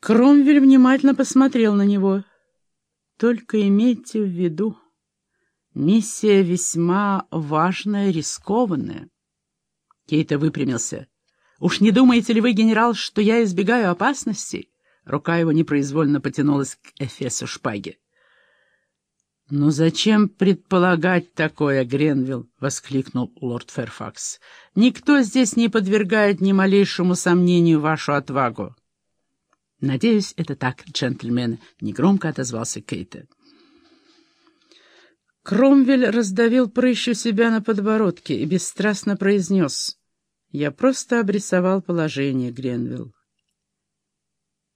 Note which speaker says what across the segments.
Speaker 1: Кромвель внимательно посмотрел на него. «Только имейте в виду, миссия весьма важная, рискованная». Кейта выпрямился. «Уж не думаете ли вы, генерал, что я избегаю опасностей?» Рука его непроизвольно потянулась к эфесу шпаги. «Ну зачем предполагать такое, Гренвилл?» — воскликнул лорд Ферфакс. «Никто здесь не подвергает ни малейшему сомнению вашу отвагу». «Надеюсь, это так, джентльмены», — негромко отозвался Кейта. Кромвель раздавил прыщ у себя на подбородке и бесстрастно произнес. «Я просто обрисовал положение, Гренвилл.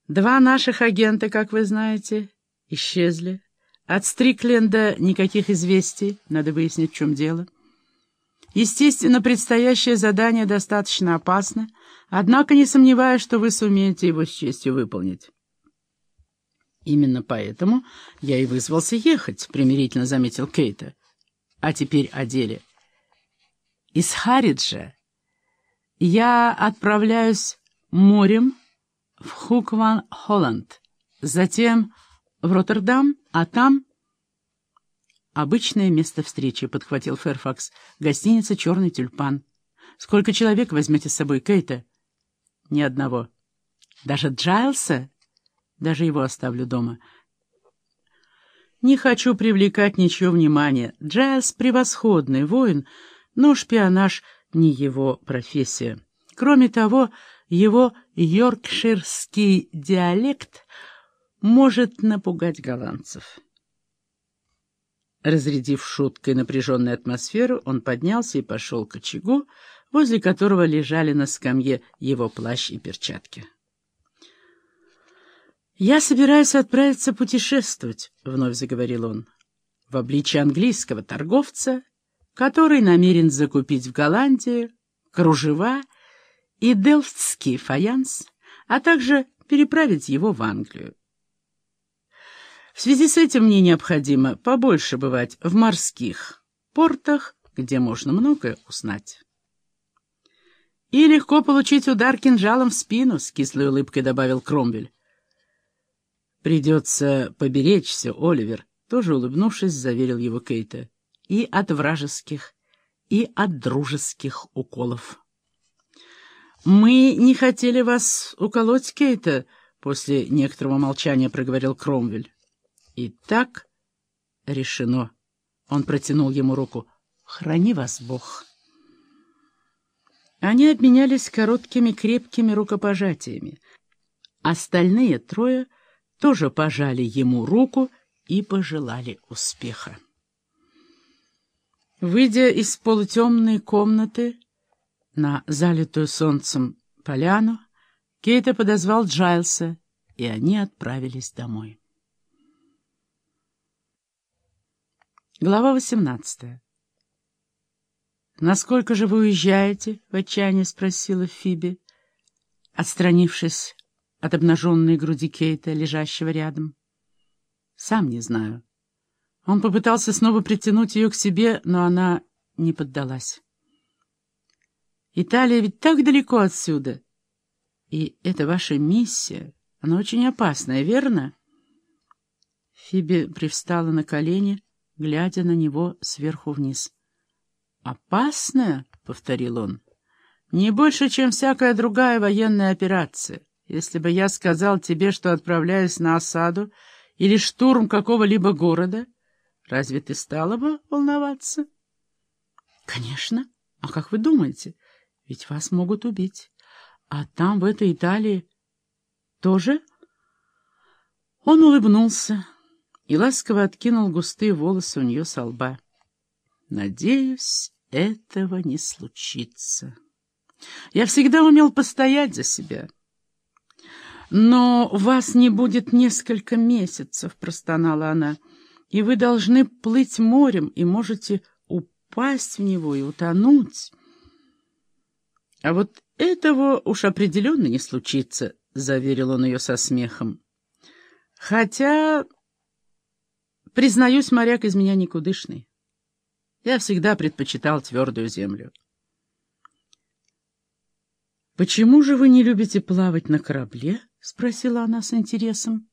Speaker 1: Два наших агента, как вы знаете, исчезли». От Стрикленда никаких известий, надо выяснить, в чем дело. Естественно, предстоящее задание достаточно опасно, однако не сомневаюсь, что вы сумеете его с честью выполнить. «Именно поэтому я и вызвался ехать», — примирительно заметил Кейта. «А теперь о деле. Из Хариджа я отправляюсь морем в Хукван-Холланд, затем в Роттердам, а там... «Обычное место встречи», — подхватил Ферфакс. «Гостиница «Черный тюльпан». Сколько человек возьмете с собой, Кейта?» «Ни одного». «Даже Джайлса?» «Даже его оставлю дома». «Не хочу привлекать ничьего внимания. Джайлс — превосходный воин, но шпионаж — не его профессия. Кроме того, его йоркширский диалект — может напугать голландцев. Разрядив шуткой напряженную атмосферу, он поднялся и пошел к очагу, возле которого лежали на скамье его плащ и перчатки. «Я собираюсь отправиться путешествовать», — вновь заговорил он, — «в обличье английского торговца, который намерен закупить в Голландии кружева и делфтский фаянс, а также переправить его в Англию. В связи с этим мне необходимо побольше бывать в морских портах, где можно многое узнать. «И легко получить удар кинжалом в спину», — с кислой улыбкой добавил Кромвель. «Придется поберечься, Оливер», — тоже улыбнувшись, заверил его Кейта. «И от вражеских, и от дружеских уколов». «Мы не хотели вас уколоть, Кейта», — после некоторого молчания проговорил Кромвель. И так решено. Он протянул ему руку. «Храни вас Бог». Они обменялись короткими крепкими рукопожатиями. Остальные трое тоже пожали ему руку и пожелали успеха. Выйдя из полутемной комнаты на залитую солнцем поляну, Кейта подозвал Джайлса, и они отправились домой. Глава 18 «Насколько же вы уезжаете?» — в отчаянии спросила Фиби, отстранившись от обнаженной груди Кейта, лежащего рядом. «Сам не знаю». Он попытался снова притянуть ее к себе, но она не поддалась. «Италия ведь так далеко отсюда. И это ваша миссия. Она очень опасная, верно?» Фиби привстала на колени, — глядя на него сверху вниз. «Опасная?» — повторил он. «Не больше, чем всякая другая военная операция. Если бы я сказал тебе, что отправляюсь на осаду или штурм какого-либо города, разве ты стала бы волноваться?» «Конечно. А как вы думаете? Ведь вас могут убить. А там, в этой Италии, тоже?» Он улыбнулся и ласково откинул густые волосы у нее со лба. «Надеюсь, этого не случится. Я всегда умел постоять за себя». «Но вас не будет несколько месяцев», — простонала она, — «и вы должны плыть морем и можете упасть в него и утонуть». «А вот этого уж определенно не случится», — заверил он ее со смехом. «Хотя Признаюсь, моряк из меня никудышный. Я всегда предпочитал твердую землю. «Почему же вы не любите плавать на корабле?» — спросила она с интересом.